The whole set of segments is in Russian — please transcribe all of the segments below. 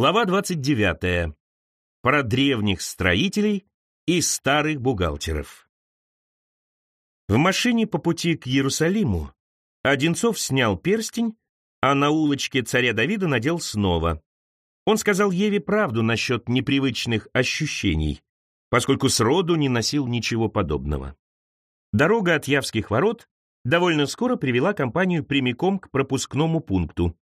Глава 29. Про древних строителей и старых бухгалтеров. В машине по пути к Иерусалиму Одинцов снял перстень, а на улочке царя Давида надел снова. Он сказал Еве правду насчет непривычных ощущений, поскольку сроду не носил ничего подобного. Дорога от Явских ворот довольно скоро привела компанию прямиком к пропускному пункту.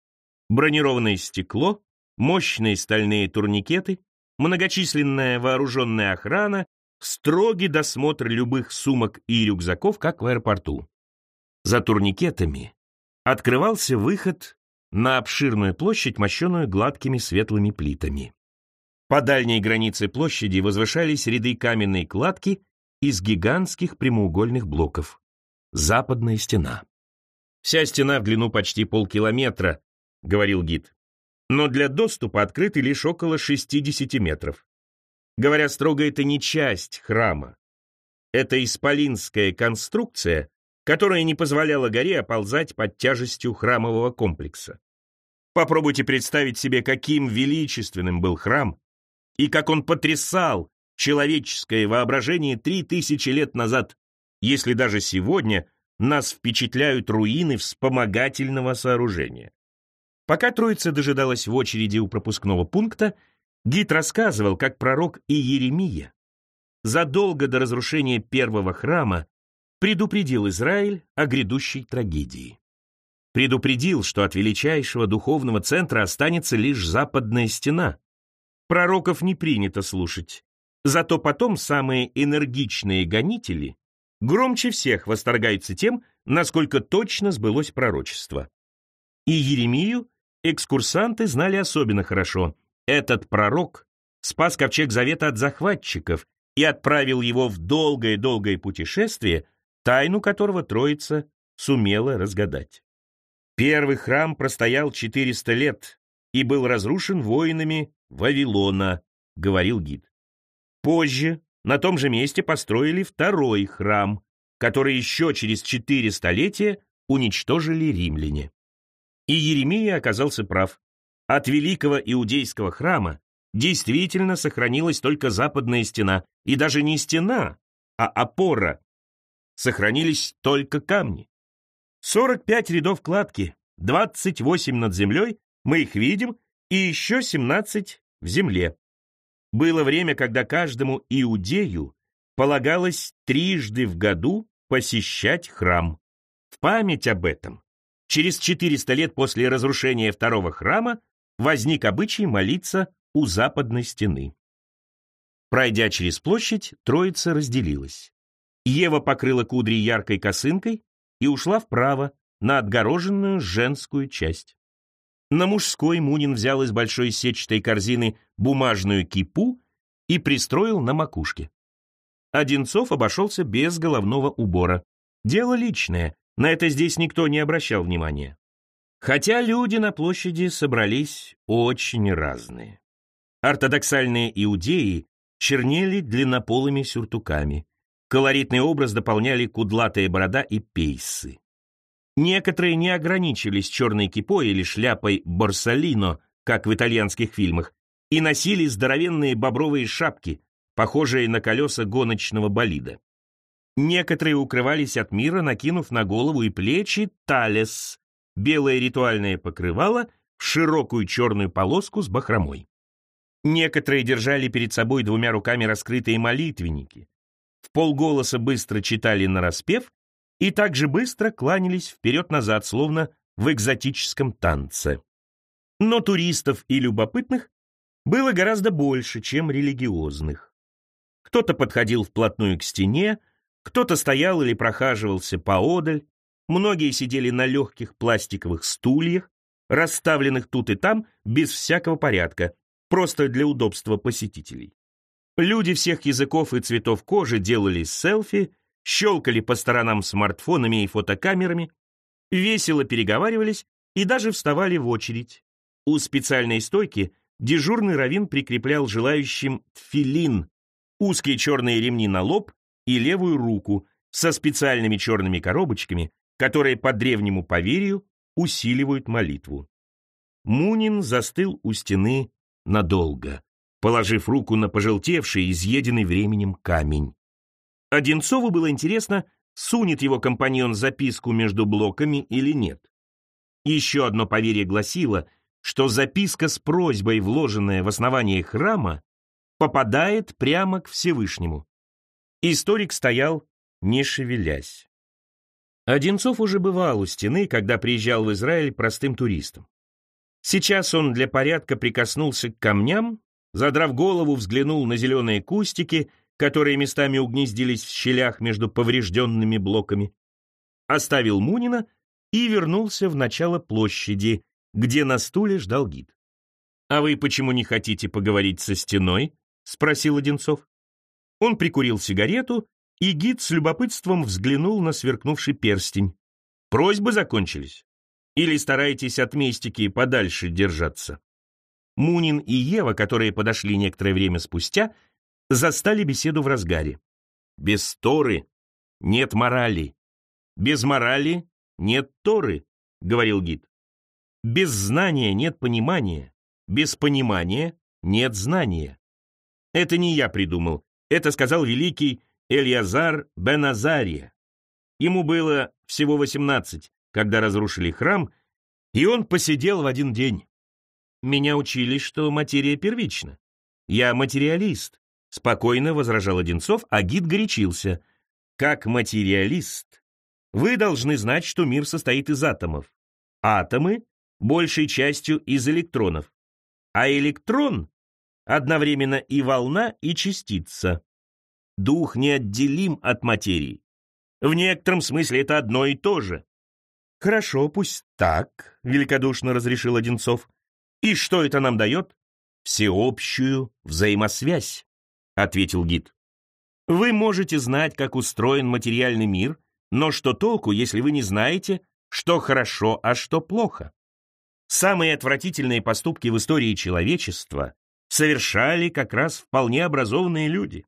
Бронированное стекло, мощные стальные турникеты, многочисленная вооруженная охрана, строгий досмотр любых сумок и рюкзаков, как в аэропорту. За турникетами открывался выход на обширную площадь, мощенную гладкими светлыми плитами. По дальней границе площади возвышались ряды каменной кладки из гигантских прямоугольных блоков. Западная стена. «Вся стена в длину почти полкилометра», — говорил гид но для доступа открыты лишь около 60 метров. Говоря строго, это не часть храма. Это исполинская конструкция, которая не позволяла горе оползать под тяжестью храмового комплекса. Попробуйте представить себе, каким величественным был храм и как он потрясал человеческое воображение три тысячи лет назад, если даже сегодня нас впечатляют руины вспомогательного сооружения. Пока троица дожидалась в очереди у пропускного пункта, гид рассказывал, как пророк Иеремия задолго до разрушения первого храма предупредил Израиль о грядущей трагедии. Предупредил, что от величайшего духовного центра останется лишь западная стена. Пророков не принято слушать. Зато потом самые энергичные гонители громче всех восторгаются тем, насколько точно сбылось пророчество. И Еремию экскурсанты знали особенно хорошо. Этот пророк спас ковчег завета от захватчиков и отправил его в долгое-долгое путешествие, тайну которого Троица сумела разгадать. Первый храм простоял 400 лет и был разрушен воинами Вавилона, говорил гид. Позже на том же месте построили второй храм, который еще через четыре столетия уничтожили римляне. И Еремия оказался прав. От великого иудейского храма действительно сохранилась только западная стена, и даже не стена, а опора. Сохранились только камни. 45 рядов кладки, 28 над землей, мы их видим, и еще 17 в земле. Было время, когда каждому иудею полагалось трижды в году посещать храм. В память об этом Через 400 лет после разрушения второго храма возник обычай молиться у западной стены. Пройдя через площадь, троица разделилась. Ева покрыла кудри яркой косынкой и ушла вправо, на отгороженную женскую часть. На мужской Мунин взял из большой сетчатой корзины бумажную кипу и пристроил на макушке. Одинцов обошелся без головного убора. Дело личное, на это здесь никто не обращал внимания. Хотя люди на площади собрались очень разные. Ортодоксальные иудеи чернели длиннополыми сюртуками. Колоритный образ дополняли кудлатая борода и пейсы. Некоторые не ограничились черной кипой или шляпой борсалино, как в итальянских фильмах, и носили здоровенные бобровые шапки, похожие на колеса гоночного болида. Некоторые укрывались от мира, накинув на голову и плечи талес, белое ритуальное покрывало, в широкую черную полоску с бахромой. Некоторые держали перед собой двумя руками раскрытые молитвенники, в полголоса быстро читали нараспев и также быстро кланялись вперед-назад, словно в экзотическом танце. Но туристов и любопытных было гораздо больше, чем религиозных. Кто-то подходил вплотную к стене, кто-то стоял или прохаживался поодаль, многие сидели на легких пластиковых стульях, расставленных тут и там без всякого порядка, просто для удобства посетителей. Люди всех языков и цветов кожи делали селфи, щелкали по сторонам смартфонами и фотокамерами, весело переговаривались и даже вставали в очередь. У специальной стойки дежурный равин прикреплял желающим тфилин, узкие черные ремни на лоб и левую руку со специальными черными коробочками, которые по древнему поверью усиливают молитву. Мунин застыл у стены надолго, положив руку на пожелтевший, изъеденный временем камень. Одинцову было интересно, сунет его компаньон записку между блоками или нет. Еще одно поверье гласило, что записка с просьбой, вложенная в основание храма, попадает прямо к Всевышнему. Историк стоял, не шевелясь. Одинцов уже бывал у стены, когда приезжал в Израиль простым туристом. Сейчас он для порядка прикоснулся к камням, задрав голову, взглянул на зеленые кустики, которые местами угнездились в щелях между поврежденными блоками, оставил Мунина и вернулся в начало площади, где на стуле ждал гид. «А вы почему не хотите поговорить со стеной?» — спросил Одинцов. Он прикурил сигарету, и гид с любопытством взглянул на сверкнувший перстень. «Просьбы закончились? Или стараетесь от мистики подальше держаться?» Мунин и Ева, которые подошли некоторое время спустя, застали беседу в разгаре. «Без Торы нет морали. Без морали нет Торы», — говорил гид. «Без знания нет понимания. Без понимания нет знания». Это не я придумал. Это сказал великий Эльязар бен Азария. Ему было всего 18, когда разрушили храм, и он посидел в один день. Меня учили, что материя первична. Я материалист, спокойно возражал Одинцов, а гид горячился. Как материалист, вы должны знать, что мир состоит из атомов. Атомы большей частью из электронов. А электрон одновременно и волна, и частица. Дух неотделим от материи. В некотором смысле это одно и то же. «Хорошо, пусть так», — великодушно разрешил Одинцов. «И что это нам дает?» «Всеобщую взаимосвязь», — ответил гид. «Вы можете знать, как устроен материальный мир, но что толку, если вы не знаете, что хорошо, а что плохо? Самые отвратительные поступки в истории человечества совершали как раз вполне образованные люди.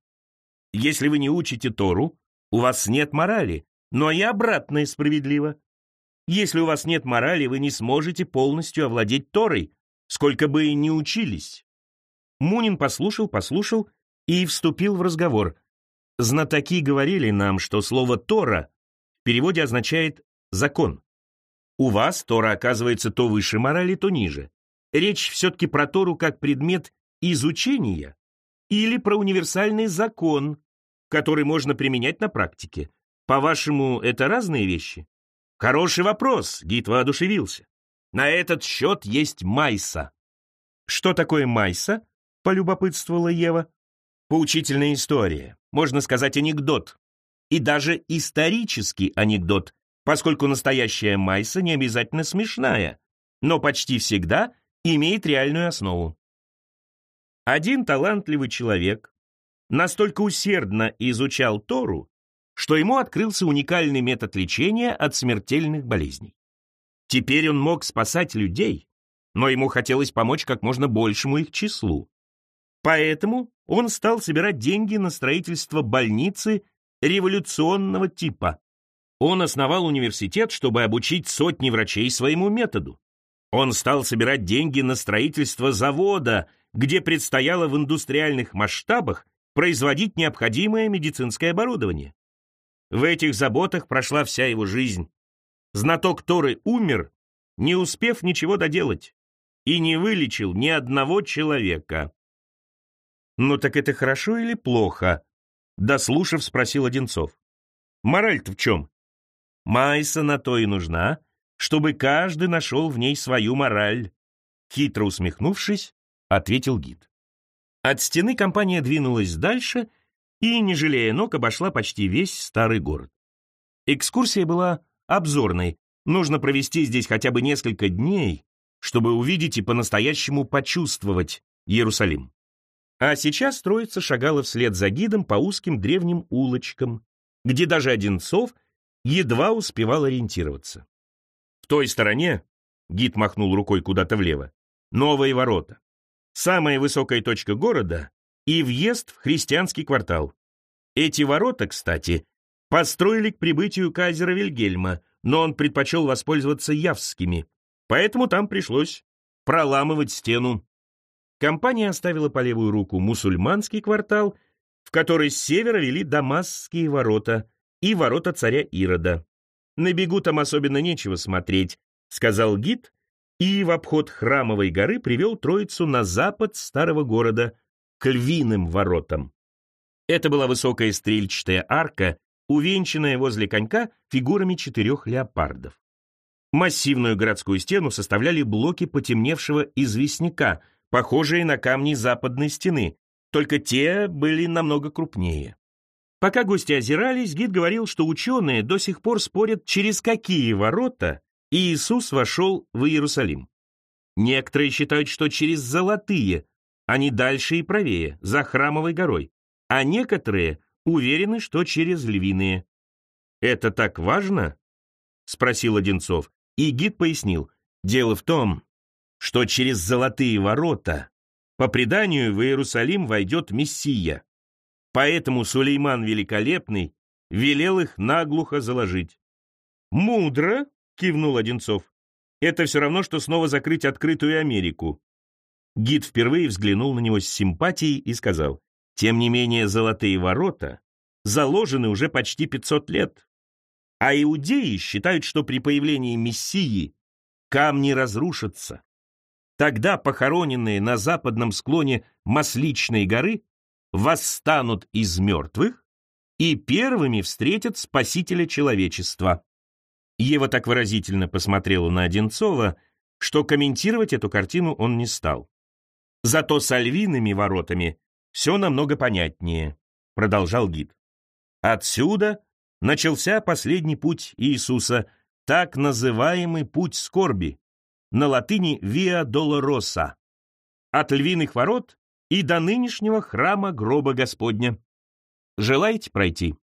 Если вы не учите Тору, у вас нет морали, но и обратное справедливо. Если у вас нет морали, вы не сможете полностью овладеть Торой, сколько бы и не учились. Мунин послушал, послушал и вступил в разговор. Знатоки говорили нам, что слово «Тора» в переводе означает «закон». У вас Тора оказывается то выше морали, то ниже. Речь все-таки про Тору как предмет изучения или про универсальный закон, который можно применять на практике. По-вашему, это разные вещи? Хороший вопрос, Гид воодушевился. На этот счет есть Майса. Что такое Майса? Полюбопытствовала Ева. Поучительная история, можно сказать анекдот. И даже исторический анекдот, поскольку настоящая Майса не обязательно смешная, но почти всегда имеет реальную основу. Один талантливый человек настолько усердно изучал Тору, что ему открылся уникальный метод лечения от смертельных болезней. Теперь он мог спасать людей, но ему хотелось помочь как можно большему их числу. Поэтому он стал собирать деньги на строительство больницы революционного типа. Он основал университет, чтобы обучить сотни врачей своему методу. Он стал собирать деньги на строительство завода – где предстояло в индустриальных масштабах производить необходимое медицинское оборудование. В этих заботах прошла вся его жизнь. Знаток Торы умер, не успев ничего доделать, и не вылечил ни одного человека. «Ну так это хорошо или плохо?» Дослушав, спросил Одинцов. «Мораль-то в чем?» «Майса на то и нужна, чтобы каждый нашел в ней свою мораль». Хитро усмехнувшись, ответил гид. От стены компания двинулась дальше и, не жалея ног, обошла почти весь старый город. Экскурсия была обзорной, нужно провести здесь хотя бы несколько дней, чтобы увидеть и по-настоящему почувствовать Иерусалим. А сейчас троица шагала вслед за гидом по узким древним улочкам, где даже Одинцов едва успевал ориентироваться. В той стороне, гид махнул рукой куда-то влево, новые ворота самая высокая точка города и въезд в христианский квартал. Эти ворота, кстати, построили к прибытию кайзера Вильгельма, но он предпочел воспользоваться явскими, поэтому там пришлось проламывать стену. компания оставила по левую руку мусульманский квартал, в который с севера вели Дамасские ворота и ворота царя Ирода. На бегу там особенно нечего смотреть, сказал гид, и в обход храмовой горы привел троицу на запад старого города, к львиным воротам. Это была высокая стрельчатая арка, увенчанная возле конька фигурами четырех леопардов. Массивную городскую стену составляли блоки потемневшего известняка, похожие на камни западной стены, только те были намного крупнее. Пока гости озирались, гид говорил, что ученые до сих пор спорят, через какие ворота Иисус вошел в Иерусалим. Некоторые считают, что через золотые, они дальше и правее, за храмовой горой, а некоторые уверены, что через львиные. «Это так важно?» — спросил Одинцов, и гид пояснил. «Дело в том, что через золотые ворота по преданию в Иерусалим войдет Мессия. Поэтому Сулейман Великолепный велел их наглухо заложить». «Мудро!» — кивнул Одинцов. «Это все равно, что снова закрыть открытую Америку». Гид впервые взглянул на него с симпатией и сказал, тем не менее, золотые ворота заложены уже почти 500 лет. А иудеи считают, что при появлении Мессии камни разрушатся. Тогда похороненные на западном склоне Масличной горы восстанут из мертвых и первыми встретят Спасителя человечества. Ева так выразительно посмотрела на Одинцова, что комментировать эту картину он не стал. Зато с альвиными воротами все намного понятнее, продолжал гид. Отсюда начался последний путь Иисуса, так называемый путь скорби, на латыни «Виа Долороса», от львиных ворот и до нынешнего храма гроба Господня. Желаете пройти?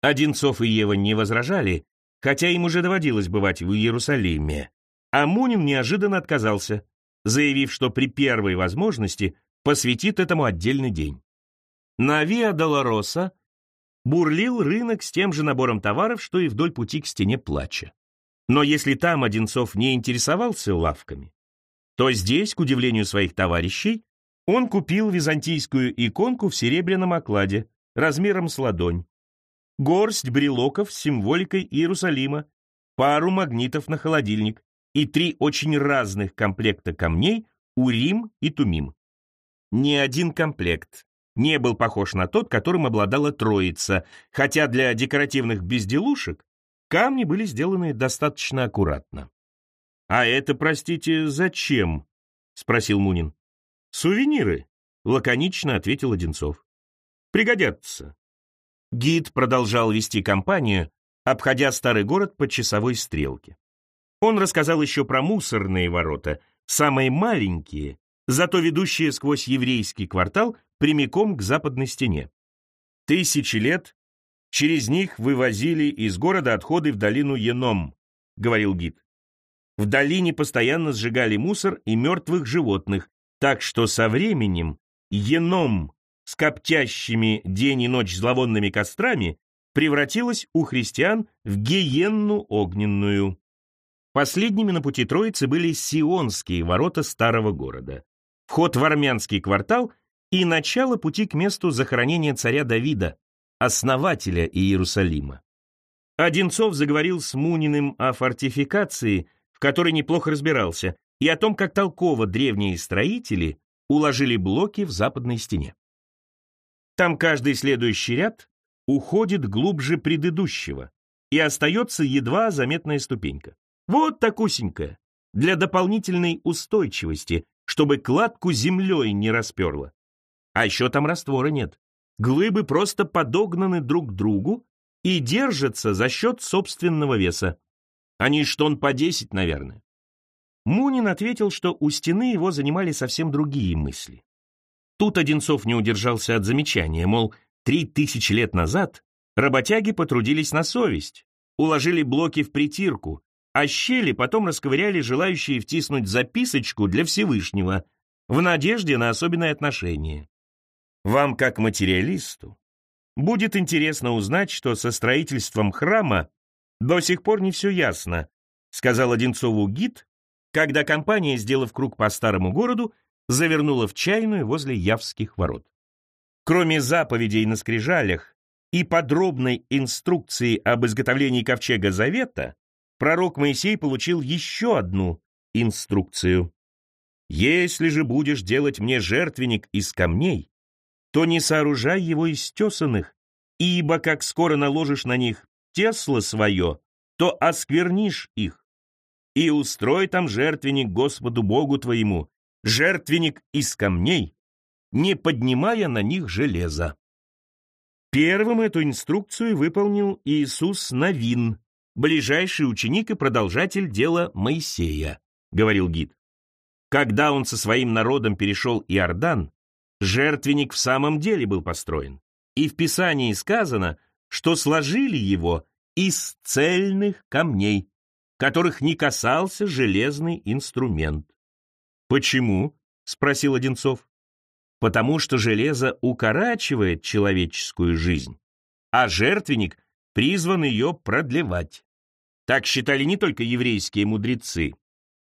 Одинцов и Ева не возражали, хотя им уже доводилось бывать в Иерусалиме. А Мунин неожиданно отказался, заявив, что при первой возможности посвятит этому отдельный день. На Виа Долороса бурлил рынок с тем же набором товаров, что и вдоль пути к стене плача. Но если там Одинцов не интересовался лавками, то здесь, к удивлению своих товарищей, он купил византийскую иконку в серебряном окладе, размером с ладонь, горсть брелоков с символикой Иерусалима, пару магнитов на холодильник и три очень разных комплекта камней Урим и Тумим. Ни один комплект не был похож на тот, которым обладала троица, хотя для декоративных безделушек камни были сделаны достаточно аккуратно. «А это, простите, зачем?» — спросил Мунин. «Сувениры», — лаконично ответил Одинцов. «Пригодятся». Гид продолжал вести компанию, обходя старый город по часовой стрелке. Он рассказал еще про мусорные ворота, самые маленькие, зато ведущие сквозь еврейский квартал прямиком к западной стене. Тысячи лет через них вывозили из города отходы в долину Еном, говорил гид. В долине постоянно сжигали мусор и мертвых животных, так что со временем Еном с коптящими день и ночь зловонными кострами превратилась у христиан в гиенну огненную. Последними на пути Троицы были Сионские ворота старого города вход в армянский квартал и начало пути к месту захоронения царя Давида, основателя Иерусалима. Одинцов заговорил с Муниным о фортификации, в которой неплохо разбирался, и о том, как толково древние строители уложили блоки в западной стене. Там каждый следующий ряд уходит глубже предыдущего, и остается едва заметная ступенька. Вот так усенькая, для дополнительной устойчивости, чтобы кладку землей не расперло. А еще там раствора нет. Глыбы просто подогнаны друг к другу и держатся за счет собственного веса. Они штон по десять, наверное. Мунин ответил, что у стены его занимали совсем другие мысли. Тут Одинцов не удержался от замечания, мол, три тысячи лет назад работяги потрудились на совесть, уложили блоки в притирку, а щели потом расковыряли желающие втиснуть записочку для Всевышнего в надежде на особенное отношение. Вам, как материалисту, будет интересно узнать, что со строительством храма до сих пор не все ясно, сказал Одинцову гид, когда компания, сделав круг по старому городу, завернула в чайную возле Явских ворот. Кроме заповедей на скрижалях и подробной инструкции об изготовлении ковчега Завета, пророк Моисей получил еще одну инструкцию. «Если же будешь делать мне жертвенник из камней, то не сооружай его из тесанных, ибо как скоро наложишь на них тесло свое, то осквернишь их. И устрой там жертвенник Господу Богу твоему, жертвенник из камней, не поднимая на них железа. Первым эту инструкцию выполнил Иисус Навин, ближайший ученик и продолжатель дела Моисея, говорил гид. Когда он со своим народом перешел Иордан, жертвенник в самом деле был построен. И в Писании сказано, что сложили его из цельных камней, которых не касался железный инструмент. «Почему?» — спросил Одинцов. «Потому что железо укорачивает человеческую жизнь, а жертвенник призван ее продлевать». Так считали не только еврейские мудрецы.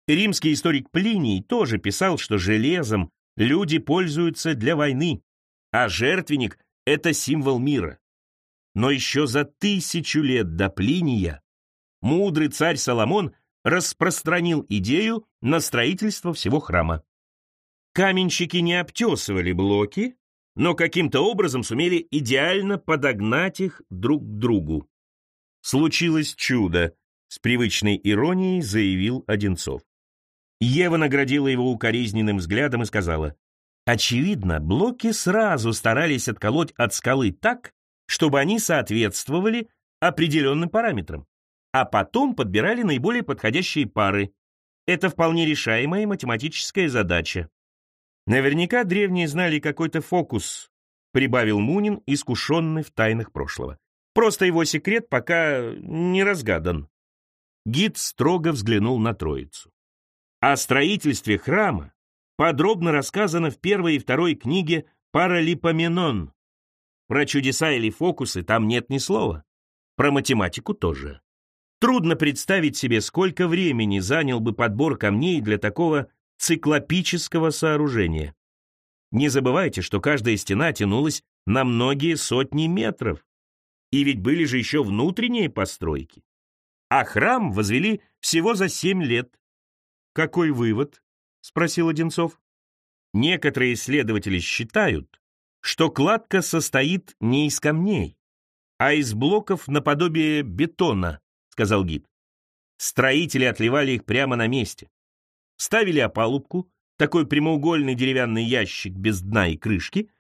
Римский историк Плиний тоже писал, что железом люди пользуются для войны, а жертвенник — это символ мира. Но еще за тысячу лет до Плиния мудрый царь Соломон распространил идею на строительство всего храма. Каменщики не обтесывали блоки, но каким-то образом сумели идеально подогнать их друг к другу. Случилось чудо, с привычной иронией заявил Одинцов. Ева наградила его укоризненным взглядом и сказала, «Очевидно, блоки сразу старались отколоть от скалы так, чтобы они соответствовали определенным параметрам, а потом подбирали наиболее подходящие пары. Это вполне решаемая математическая задача. Наверняка древние знали какой-то фокус, прибавил Мунин, искушенный в тайнах прошлого. Просто его секрет пока не разгадан. Гид строго взглянул на троицу. О строительстве храма подробно рассказано в первой и второй книге «Паралипоменон». Про чудеса или фокусы там нет ни слова. Про математику тоже. Трудно представить себе, сколько времени занял бы подбор камней для такого циклопического сооружения. Не забывайте, что каждая стена тянулась на многие сотни метров. И ведь были же еще внутренние постройки а храм возвели всего за семь лет. Какой вывод? спросил Одинцов. Некоторые исследователи считают, что кладка состоит не из камней, а из блоков наподобие бетона, сказал гид. Строители отливали их прямо на месте. Ставили опалубку, такой прямоугольный деревянный ящик без дна и крышки,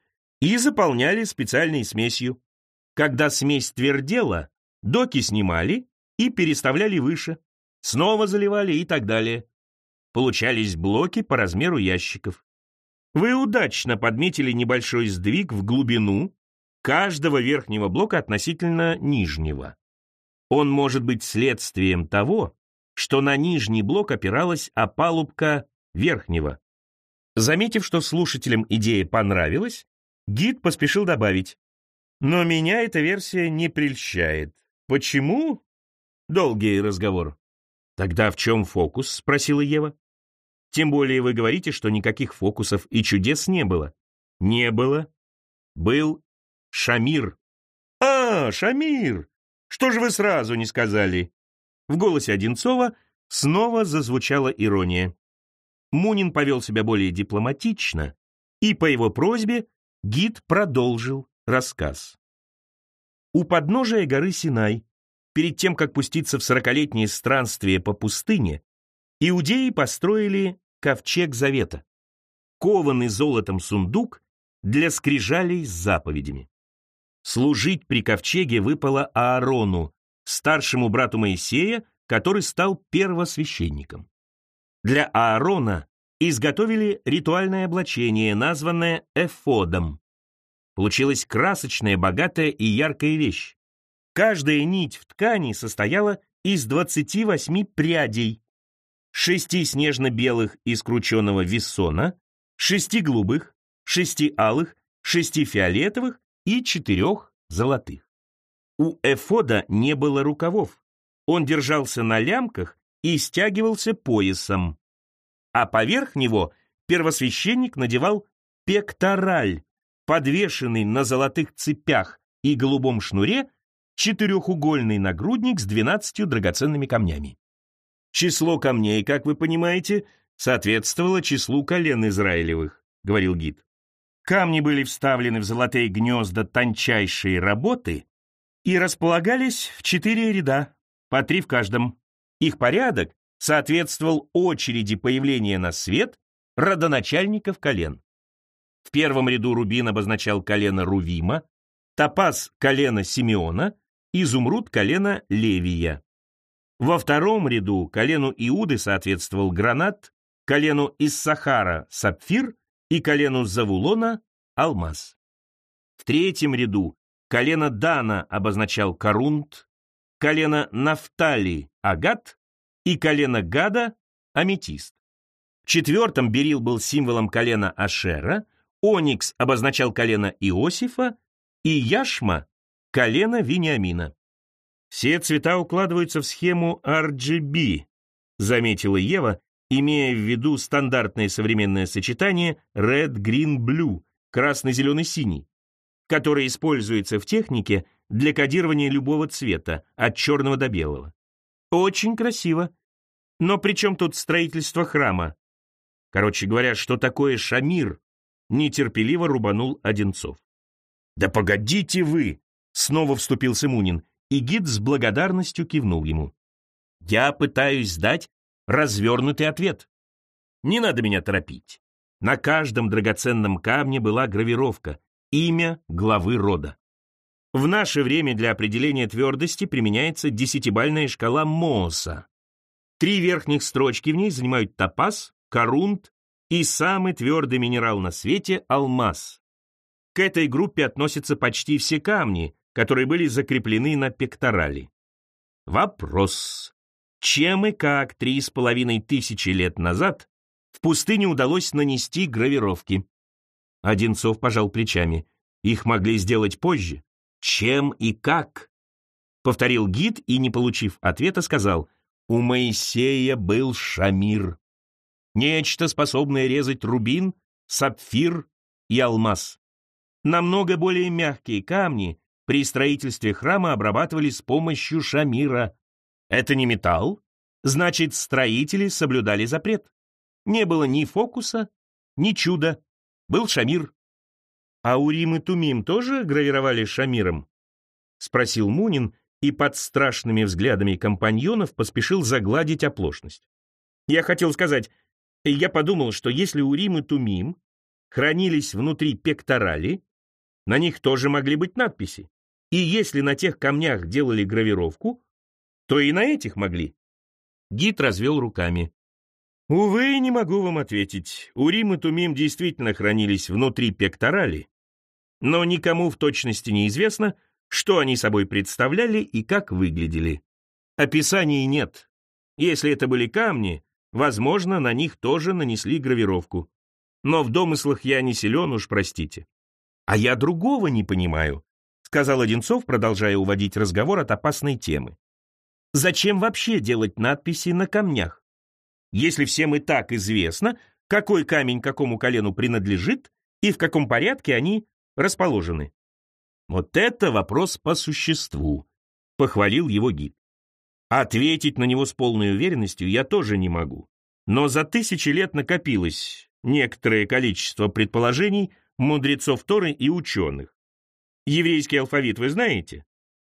и заполняли специальной смесью. Когда смесь твердела, доки снимали и переставляли выше, снова заливали и так далее. Получались блоки по размеру ящиков. Вы удачно подметили небольшой сдвиг в глубину каждого верхнего блока относительно нижнего. Он может быть следствием того, что на нижний блок опиралась опалубка верхнего. Заметив, что слушателям идея понравилась, гид поспешил добавить, «Но меня эта версия не прельщает. Почему? Долгий разговор. Тогда в чем фокус? Спросила Ева. Тем более вы говорите, что никаких фокусов и чудес не было. Не было. Был Шамир. А, Шамир! Что же вы сразу не сказали? В голосе Одинцова снова зазвучала ирония. Мунин повел себя более дипломатично, и по его просьбе гид продолжил рассказ. У подножия горы Синай перед тем, как пуститься в сорокалетнее странствие по пустыне, иудеи построили ковчег завета, кованный золотом сундук для скрижалей с заповедями. Служить при ковчеге выпало Аарону, старшему брату Моисея, который стал первосвященником. Для Аарона изготовили ритуальное облачение, названное эфодом. Получилась красочная, богатая и яркая вещь. Каждая нить в ткани состояла из 28 прядей, шести снежно-белых из крученного вессона, шести голубых, шести алых, шести фиолетовых и четырех золотых. У эфода не было рукавов, он держался на лямках и стягивался поясом, а поверх него первосвященник надевал пектораль, подвешенный на золотых цепях и голубом шнуре четырехугольный нагрудник с двенадцатью драгоценными камнями. Число камней, как вы понимаете, соответствовало числу колен Израилевых, говорил гид. Камни были вставлены в золотые гнезда тончайшей работы и располагались в четыре ряда, по три в каждом. Их порядок соответствовал очереди появления на свет родоначальников колен. В первом ряду рубин обозначал колено Рувима, топаз – колено Симеона, изумруд – колено Левия. Во втором ряду колену Иуды соответствовал гранат, колену Иссахара – сапфир и колену Завулона – алмаз. В третьем ряду колено Дана обозначал корунт, колено Нафтали – агат и колено Гада – аметист. В четвертом берил был символом колена Ашера, оникс обозначал колено Иосифа и яшма – колено Вениамина. Все цвета укладываются в схему RGB, заметила Ева, имея в виду стандартное современное сочетание Red, Green, Blue, красный-зеленый-синий, которое используется в технике для кодирования любого цвета, от черного до белого. Очень красиво. Но при чем тут строительство храма? Короче говоря, что такое Шамир? Нетерпеливо рубанул Одинцов. «Да погодите вы!» — снова вступился Мунин, и гид с благодарностью кивнул ему. «Я пытаюсь дать развернутый ответ. Не надо меня торопить. На каждом драгоценном камне была гравировка, имя главы рода. В наше время для определения твердости применяется десятибальная шкала Мооса. Три верхних строчки в ней занимают топаз, корунт и самый твердый минерал на свете – алмаз. К этой группе относятся почти все камни, которые были закреплены на пекторали. Вопрос. Чем и как три с половиной тысячи лет назад в пустыне удалось нанести гравировки? Одинцов пожал плечами. Их могли сделать позже. Чем и как? Повторил гид и, не получив ответа, сказал, у Моисея был шамир. Нечто, способное резать рубин, сапфир и алмаз. Намного более мягкие камни при строительстве храма обрабатывали с помощью шамира. Это не металл? Значит, строители соблюдали запрет. Не было ни фокуса, ни чуда. Был шамир. А Урим и Тумим тоже гравировали шамиром? Спросил Мунин и под страшными взглядами компаньонов поспешил загладить оплошность. Я хотел сказать, я подумал, что если Урим и Тумим хранились внутри пекторали, на них тоже могли быть надписи. И если на тех камнях делали гравировку, то и на этих могли. Гид развел руками. Увы, не могу вам ответить. Урим и Тумим действительно хранились внутри пекторали, но никому в точности не известно, что они собой представляли и как выглядели. Описаний нет. Если это были камни, Возможно, на них тоже нанесли гравировку. Но в домыслах я не силен, уж простите. А я другого не понимаю, сказал Одинцов, продолжая уводить разговор от опасной темы. Зачем вообще делать надписи на камнях? Если всем и так известно, какой камень какому колену принадлежит и в каком порядке они расположены. Вот это вопрос по существу, похвалил его гид. Ответить на него с полной уверенностью я тоже не могу. Но за тысячи лет накопилось некоторое количество предположений мудрецов Торы и ученых. Еврейский алфавит вы знаете?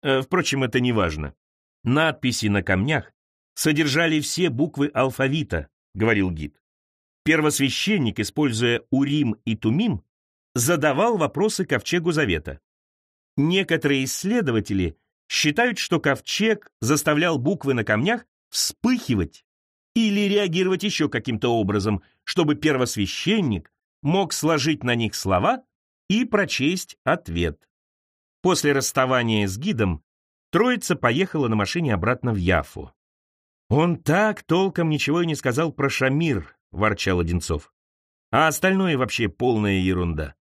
Э, впрочем, это не важно. Надписи на камнях содержали все буквы алфавита, говорил гид. Первосвященник, используя Урим и Тумим, задавал вопросы ковчегу Завета. Некоторые исследователи считают, что ковчег заставлял буквы на камнях вспыхивать или реагировать еще каким-то образом, чтобы первосвященник мог сложить на них слова и прочесть ответ. После расставания с гидом троица поехала на машине обратно в Яфу. «Он так толком ничего и не сказал про Шамир», — ворчал Одинцов. «А остальное вообще полная ерунда.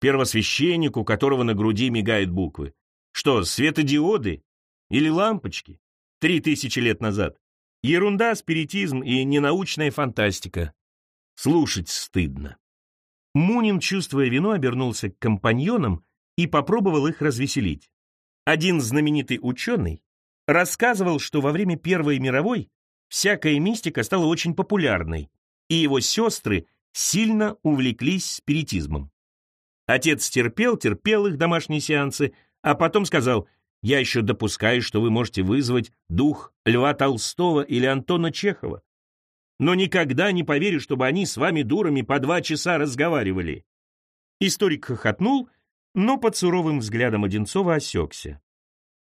Первосвященник, у которого на груди мигают буквы. Что, светодиоды? Или лампочки? Три тысячи лет назад. Ерунда, спиритизм и ненаучная фантастика. слушать стыдно. Мунин, чувствуя вину, обернулся к компаньонам и попробовал их развеселить. Один знаменитый ученый рассказывал, что во время Первой мировой всякая мистика стала очень популярной, и его сестры сильно увлеклись спиритизмом. Отец терпел, терпел их домашние сеансы, а потом сказал, «Я еще допускаю, что вы можете вызвать дух Льва Толстого или Антона Чехова, но никогда не поверю, чтобы они с вами дурами по два часа разговаривали». Историк хохотнул, но под суровым взглядом Одинцова осекся.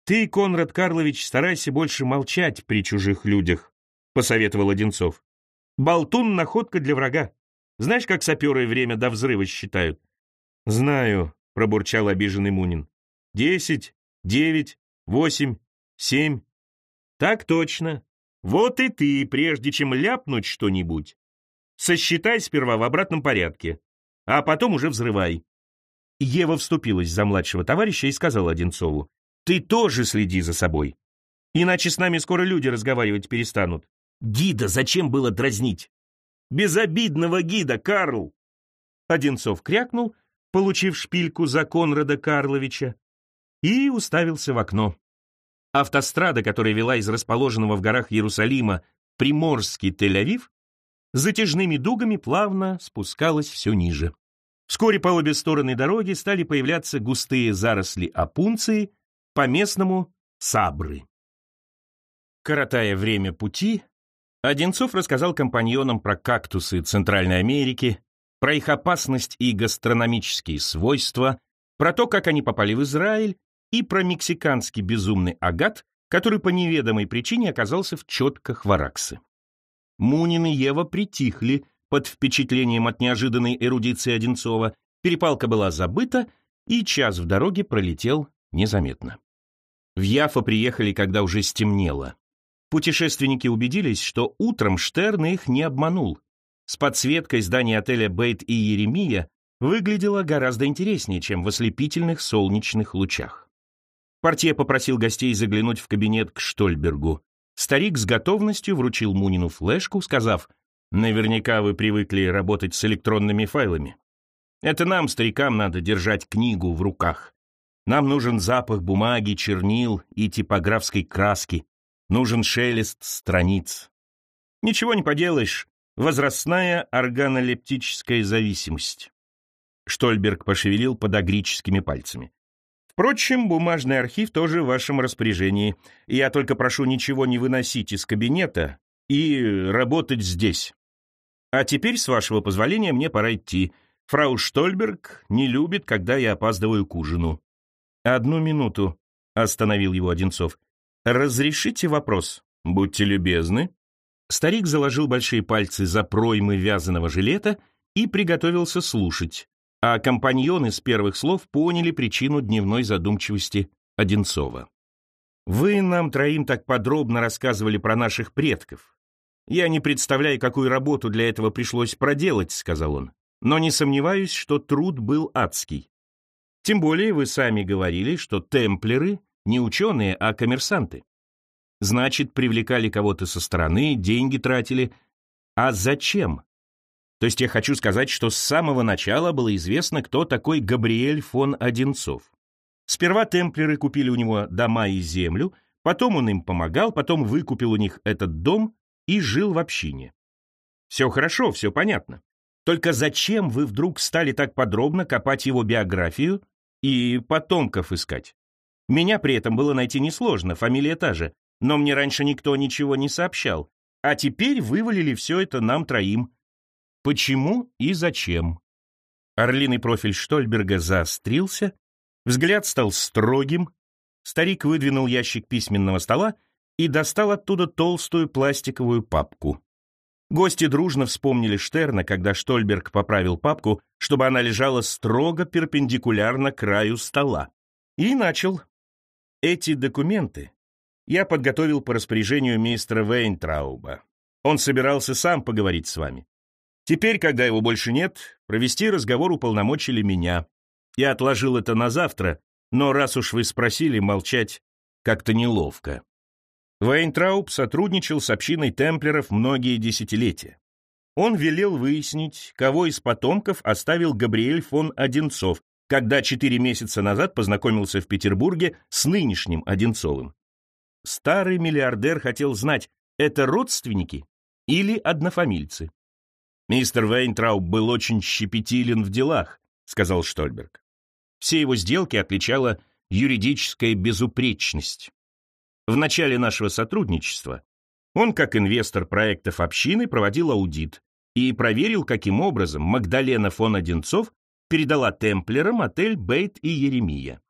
«Ты, Конрад Карлович, старайся больше молчать при чужих людях», — посоветовал Одинцов. «Болтун — находка для врага. Знаешь, как саперы время до взрыва считают?» «Знаю», — пробурчал обиженный Мунин. «Десять, девять, восемь, семь». «Так точно. Вот и ты, прежде чем ляпнуть что-нибудь, сосчитай сперва в обратном порядке, а потом уже взрывай». Ева вступилась за младшего товарища и сказала Одинцову, «Ты тоже следи за собой, иначе с нами скоро люди разговаривать перестанут. Гида зачем было дразнить? Безобидного гида, Карл!» Одинцов крякнул, получив шпильку за Конрада Карловича, и уставился в окно. Автострада, которая вела из расположенного в горах Иерусалима приморский Тель-Авив, затяжными дугами плавно спускалась все ниже. Вскоре по обе стороны дороги стали появляться густые заросли опунции, по-местному сабры. Коротая время пути, Одинцов рассказал компаньонам про кактусы Центральной Америки, про их опасность и гастрономические свойства, про то, как они попали в Израиль, и про мексиканский безумный агат, который по неведомой причине оказался в четках Вараксы. Мунин и Ева притихли под впечатлением от неожиданной эрудиции Одинцова, перепалка была забыта, и час в дороге пролетел незаметно. В Яфа приехали, когда уже стемнело. Путешественники убедились, что утром Штерн их не обманул. С подсветкой здания отеля «Бейт» и «Еремия» выглядело гораздо интереснее, чем в ослепительных солнечных лучах. Портье попросил гостей заглянуть в кабинет к Штольбергу. Старик с готовностью вручил Мунину флешку, сказав, «Наверняка вы привыкли работать с электронными файлами. Это нам, старикам, надо держать книгу в руках. Нам нужен запах бумаги, чернил и типографской краски. Нужен шелест страниц. Ничего не поделаешь, Возрастная органолептическая зависимость. Штольберг пошевелил подагрическими пальцами. Впрочем, бумажный архив тоже в вашем распоряжении. Я только прошу ничего не выносить из кабинета и работать здесь. А теперь, с вашего позволения, мне пора идти. Фрау Штольберг не любит, когда я опаздываю к ужину. Одну минуту, — остановил его Одинцов. Разрешите вопрос. Будьте любезны. Старик заложил большие пальцы за проймы вязаного жилета и приготовился слушать, а компаньоны с первых слов поняли причину дневной задумчивости Одинцова. «Вы нам троим так подробно рассказывали про наших предков. Я не представляю, какую работу для этого пришлось проделать», — сказал он, «но не сомневаюсь, что труд был адский. Тем более вы сами говорили, что темплеры не ученые, а коммерсанты. Значит, привлекали кого-то со стороны, деньги тратили. А зачем? То есть я хочу сказать, что с самого начала было известно, кто такой Габриэль фон Одинцов. Сперва темплеры купили у него дома и землю, потом он им помогал, потом выкупил у них этот дом и жил в общине. Все хорошо, все понятно. Только зачем вы вдруг стали так подробно копать его биографию и потомков искать? Меня при этом было найти несложно, фамилия та же но мне раньше никто ничего не сообщал, а теперь вывалили все это нам троим. Почему и зачем? Орлиный профиль Штольберга заострился, взгляд стал строгим, старик выдвинул ящик письменного стола и достал оттуда толстую пластиковую папку. Гости дружно вспомнили Штерна, когда Штольберг поправил папку, чтобы она лежала строго перпендикулярно краю стола. И начал. Эти документы я подготовил по распоряжению мистера Вейнтрауба. Он собирался сам поговорить с вами. Теперь, когда его больше нет, провести разговор уполномочили меня. Я отложил это на завтра, но раз уж вы спросили, молчать как-то неловко. Вейнтрауб сотрудничал с общиной темплеров многие десятилетия. он велел выяснить, кого из потомков оставил Габриэль фон Одинцов, когда четыре месяца назад познакомился в Петербурге с нынешним Одинцовым. Старый миллиардер хотел знать, это родственники или однофамильцы. «Мистер Вейнтрауб был очень щепетилен в делах», — сказал Штольберг. Все его сделки отличала юридическая безупречность. В начале нашего сотрудничества он, как инвестор проектов общины, проводил аудит и проверил, каким образом Магдалена фон Одинцов передала темплерам отель Бейт и Еремия.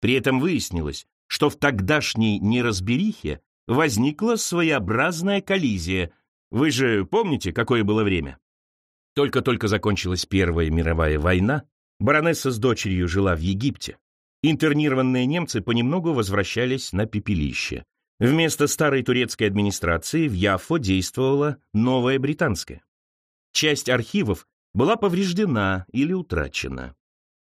При этом выяснилось, что в тогдашней неразберихе возникла своеобразная коллизия. Вы же помните, какое было время? Только-только закончилась Первая мировая война, баронесса с дочерью жила в Египте. Интернированные немцы понемногу возвращались на пепелище. Вместо старой турецкой администрации в Яффо действовала новая британская. Часть архивов была повреждена или утрачена.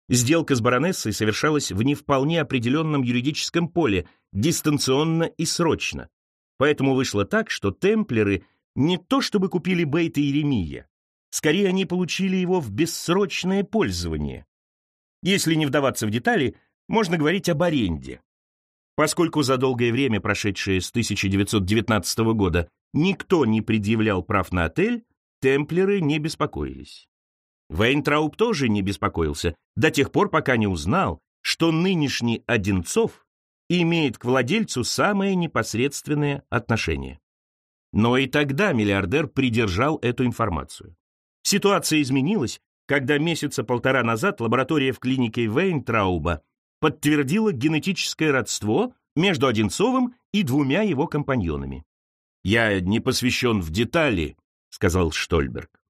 Сделка с баронессой совершалась в не вполне определенном юридическом поле, дистанционно и срочно. Поэтому вышло так, что темплеры не то чтобы купили Бейта и Еремия, скорее они получили его в бессрочное пользование. Если не вдаваться в детали, можно говорить об аренде. Поскольку за долгое время, прошедшее с 1919 года, никто не предъявлял прав на отель, темплеры не беспокоились. Вейнтрауб тоже не беспокоился до тех пор, пока не узнал, что нынешний Одинцов имеет к владельцу самое непосредственное отношение. Но и тогда миллиардер придержал эту информацию. Ситуация изменилась, когда месяца полтора назад лаборатория в клинике Вейнтрауба подтвердила генетическое родство между Одинцовым и двумя его компаньонами. «Я не посвящен в детали», — сказал Штольберг.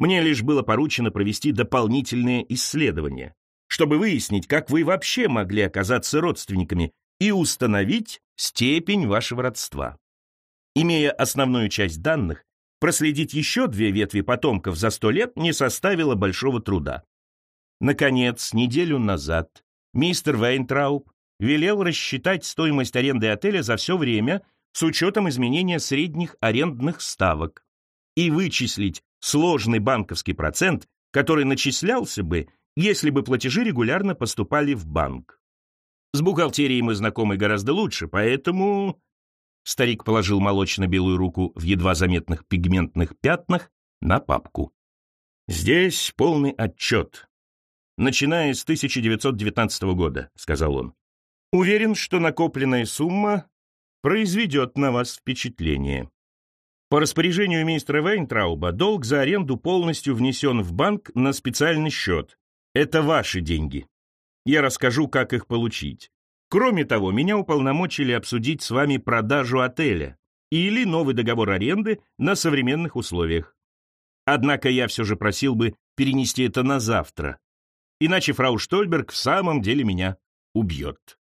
Мне лишь было поручено провести дополнительные исследования, чтобы выяснить, как вы вообще могли оказаться родственниками и установить степень вашего родства. Имея основную часть данных, проследить еще две ветви потомков за сто лет не составило большого труда. Наконец, неделю назад мистер Вейнтрауб велел рассчитать стоимость аренды отеля за все время с учетом изменения средних арендных ставок и вычислить сложный банковский процент, который начислялся бы, если бы платежи регулярно поступали в банк. С бухгалтерией мы знакомы гораздо лучше, поэтому...» Старик положил молочно-белую руку в едва заметных пигментных пятнах на папку. «Здесь полный отчет. Начиная с 1919 года», — сказал он. «Уверен, что накопленная сумма произведет на вас впечатление. По распоряжению мистера Вейнтрауба долг за аренду полностью внесен в банк на специальный счет. Это ваши деньги. Я расскажу, как их получить. Кроме того, меня уполномочили обсудить с вами продажу отеля или новый договор аренды на современных условиях. Однако я все же просил бы перенести это на завтра. Иначе фрау Штольберг в самом деле меня убьет.